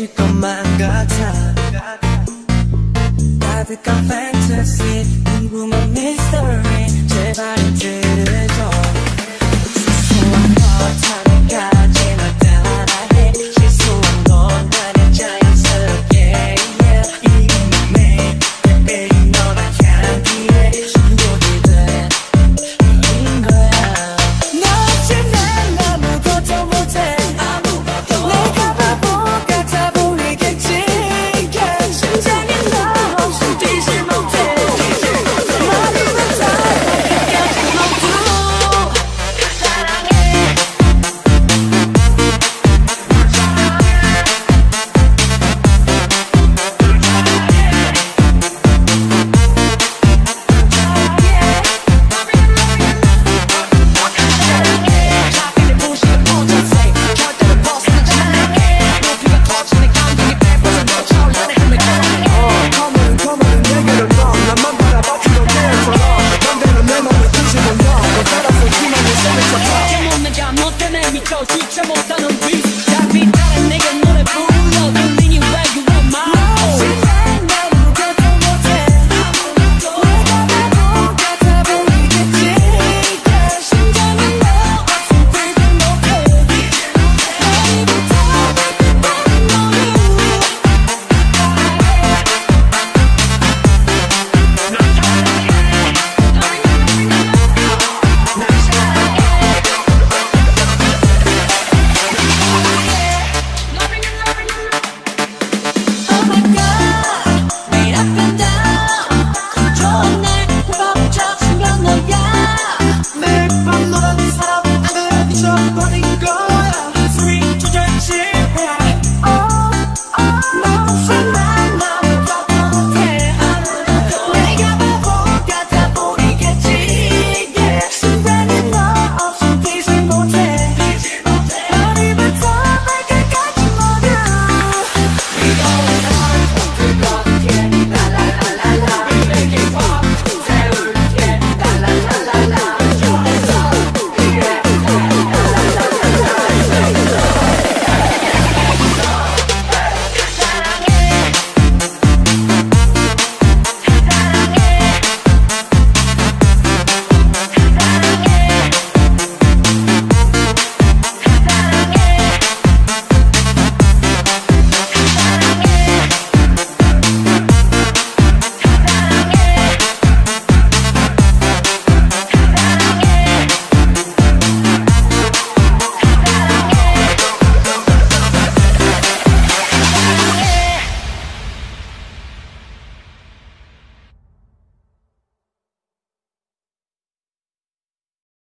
music on my guitar I've become fantasy, you mystery